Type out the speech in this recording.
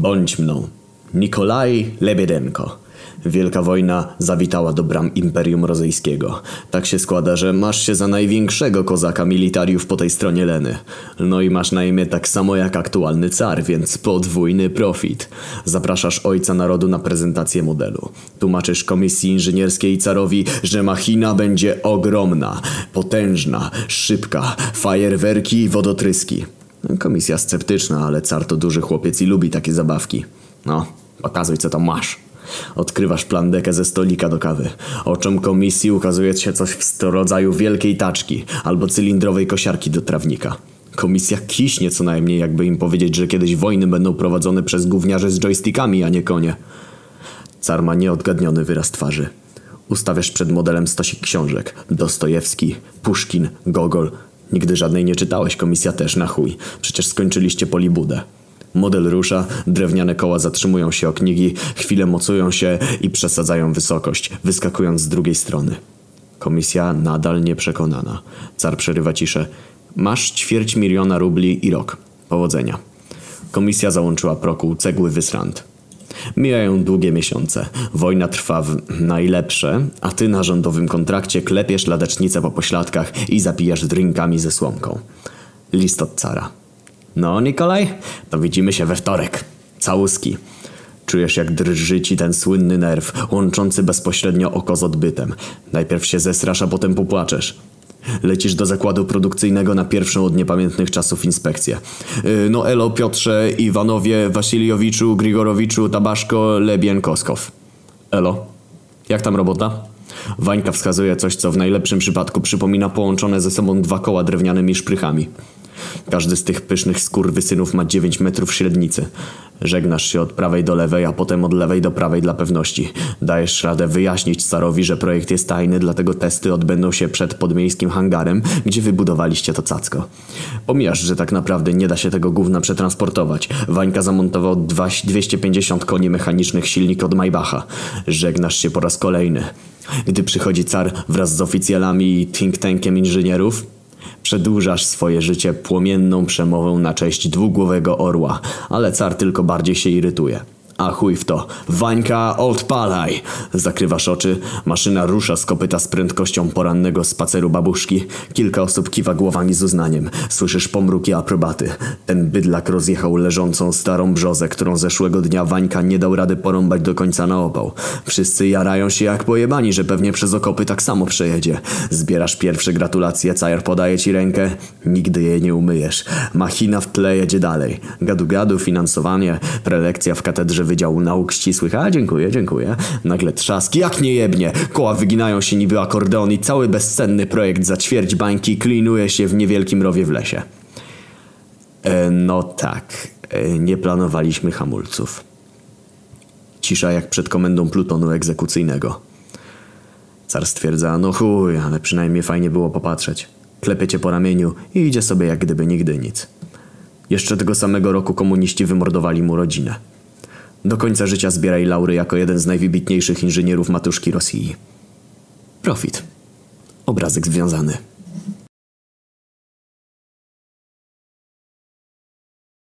Bądź mną. Nikolaj Lebiedenko. Wielka wojna zawitała do bram Imperium Rozyjskiego. Tak się składa, że masz się za największego kozaka militariów po tej stronie Leny. No i masz na imię tak samo jak aktualny car, więc podwójny profit. Zapraszasz ojca narodu na prezentację modelu. Tłumaczysz komisji inżynierskiej carowi, że machina będzie ogromna, potężna, szybka, fajerwerki i wodotryski. Komisja sceptyczna, ale car to duży chłopiec i lubi takie zabawki. No, pokazuj co tam masz. Odkrywasz plandekę ze stolika do kawy. Oczom komisji ukazuje się coś w rodzaju wielkiej taczki albo cylindrowej kosiarki do trawnika. Komisja kiśnie co najmniej, jakby im powiedzieć, że kiedyś wojny będą prowadzone przez gówniarze z joystickami, a nie konie. Car ma nieodgadniony wyraz twarzy. Ustawiasz przed modelem stosik książek. Dostojewski, Puszkin, Gogol. Nigdy żadnej nie czytałeś, komisja też na chuj. Przecież skończyliście polibudę. Model rusza, drewniane koła zatrzymują się o knigi, chwilę mocują się i przesadzają wysokość, wyskakując z drugiej strony. Komisja nadal nieprzekonana. Car przerywa ciszę. Masz ćwierć miliona rubli i rok. Powodzenia. Komisja załączyła prokół cegły wysrant. Mijają długie miesiące. Wojna trwa w najlepsze, a ty na rządowym kontrakcie klepiesz ladacznicę po pośladkach i zapijasz drinkami ze słomką. List od cara. No, Nikolaj, to widzimy się we wtorek. Całuski. Czujesz jak drży ci ten słynny nerw, łączący bezpośrednio oko z odbytem. Najpierw się zesrasz, a potem popłaczesz. Lecisz do zakładu produkcyjnego na pierwszą od niepamiętnych czasów inspekcję. Yy, no elo Piotrze, Iwanowie, Wasiliowiczu, Grigorowiczu, Tabaszko, Lebien, Koskow. Elo, jak tam robota? Wańka wskazuje coś, co w najlepszym przypadku przypomina połączone ze sobą dwa koła drewnianymi szprychami. Każdy z tych pysznych skurwysynów ma 9 metrów średnicy. Żegnasz się od prawej do lewej, a potem od lewej do prawej dla pewności. Dajesz radę wyjaśnić carowi, że projekt jest tajny, dlatego testy odbędą się przed podmiejskim hangarem, gdzie wybudowaliście to cacko. Pomijasz, że tak naprawdę nie da się tego gówna przetransportować. Wańka zamontował 250 koni mechanicznych silnik od Maybacha. Żegnasz się po raz kolejny. Gdy przychodzi car wraz z oficjalami i think tankiem inżynierów, Przedłużasz swoje życie płomienną przemową na cześć dwugłowego orła, ale car tylko bardziej się irytuje. A chuj w to. Wańka, odpalaj! Zakrywasz oczy. Maszyna rusza z kopyta z prędkością porannego spaceru babuszki. Kilka osób kiwa głowami z uznaniem. Słyszysz pomruki aprobaty. Ten bydlak rozjechał leżącą starą brzozę, którą zeszłego dnia Wańka nie dał rady porąbać do końca na opał. Wszyscy jarają się jak pojebani, że pewnie przez okopy tak samo przejedzie. Zbierasz pierwsze gratulacje, Cajer podaje ci rękę. Nigdy jej nie umyjesz. Machina w tle jedzie dalej. Gadu gadu, finansowanie, prelekcja w katedrze Wydziału Nauk Ścisłych. A, dziękuję, dziękuję. Nagle trzask, jak nie jebnie. Koła wyginają się niby akordeon i cały bezcenny projekt za ćwierć bańki klinuje się w niewielkim rowie w lesie. E, no tak, e, nie planowaliśmy hamulców. Cisza jak przed komendą plutonu egzekucyjnego. Car stwierdza, no chuj, ale przynajmniej fajnie było popatrzeć. Klepie cię po ramieniu i idzie sobie jak gdyby nigdy nic. Jeszcze tego samego roku komuniści wymordowali mu rodzinę. Do końca życia zbieraj laury jako jeden z najwybitniejszych inżynierów matuszki Rosji. Profit. Obrazek związany.